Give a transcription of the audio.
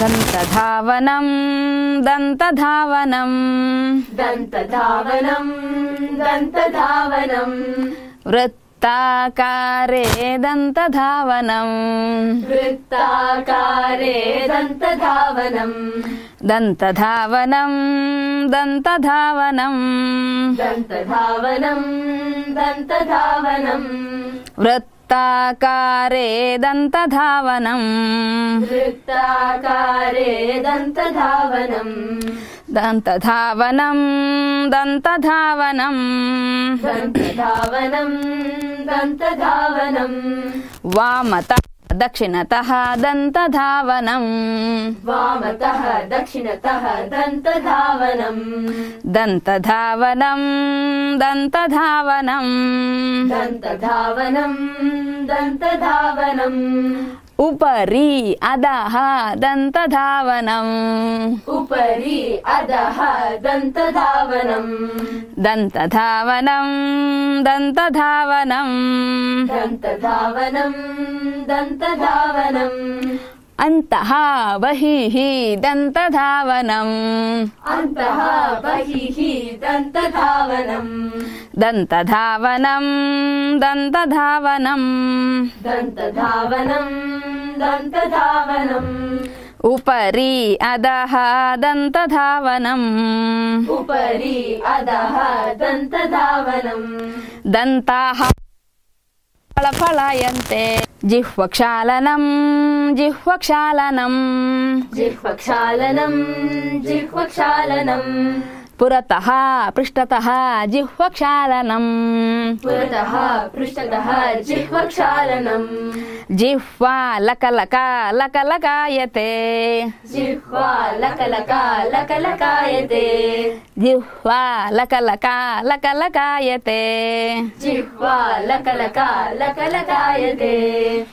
दन्तधावनं दन्तधावनं दन्तधावनम् दन्तधावनम्। वृत्ताकारे दन्तधावनम्। वृत्ताकारे दन्तधावनम्। दन्तधावनं दन्तधावनं दन्तधावनम् दन्तधावनम् वृत्ताकारे दन्तधावनम्। वृत्ताकारे दन्तधावनम्। दन्तधावनं दन्तधावनम्। दन्तधावनम् दन्तधावनम्। वामतः दक्षिणतः दन्तधावनम्। वामतः दक्षिणतः दन्तधावनम्। दन्तधावनं दन्तधावनम्। दन्तधावनम् दन्तधावनम् उपरि अधः दन्तधावनम्। उपरि अधः दन्तधावनम्। दन्तधावनं दन्तधावनम्। दन्तधावनम् दन्तधावनम् अन्तः बहिः दन्तधावनम्। अन्तः बहिः दन्तधावनम् दन्तधावनं दन्तधावनम्। दन्तधावनम् दन्तधावनम्। उपरि अधः दन्तधावनम्। उपरि अधः दन्तधावनम्। दन्ताः फलफलायन्ते जिह्वक्षालनं जिह्वक्षालनम् जिह्वक्षालनम् जिह्वक्षालनम् పురతః పృష్ఠతః జిహ్వక్షాళనం పురతః పృష్ఠతః జిహ్వక్షాళనం జిహ్వా లకలక లకలకాయతే. జిహ్వా లకలక లకలకాయతే. జిహ్వా లకలక లకలకాయతే. జిహ్వా లకలక లకలకాయతే.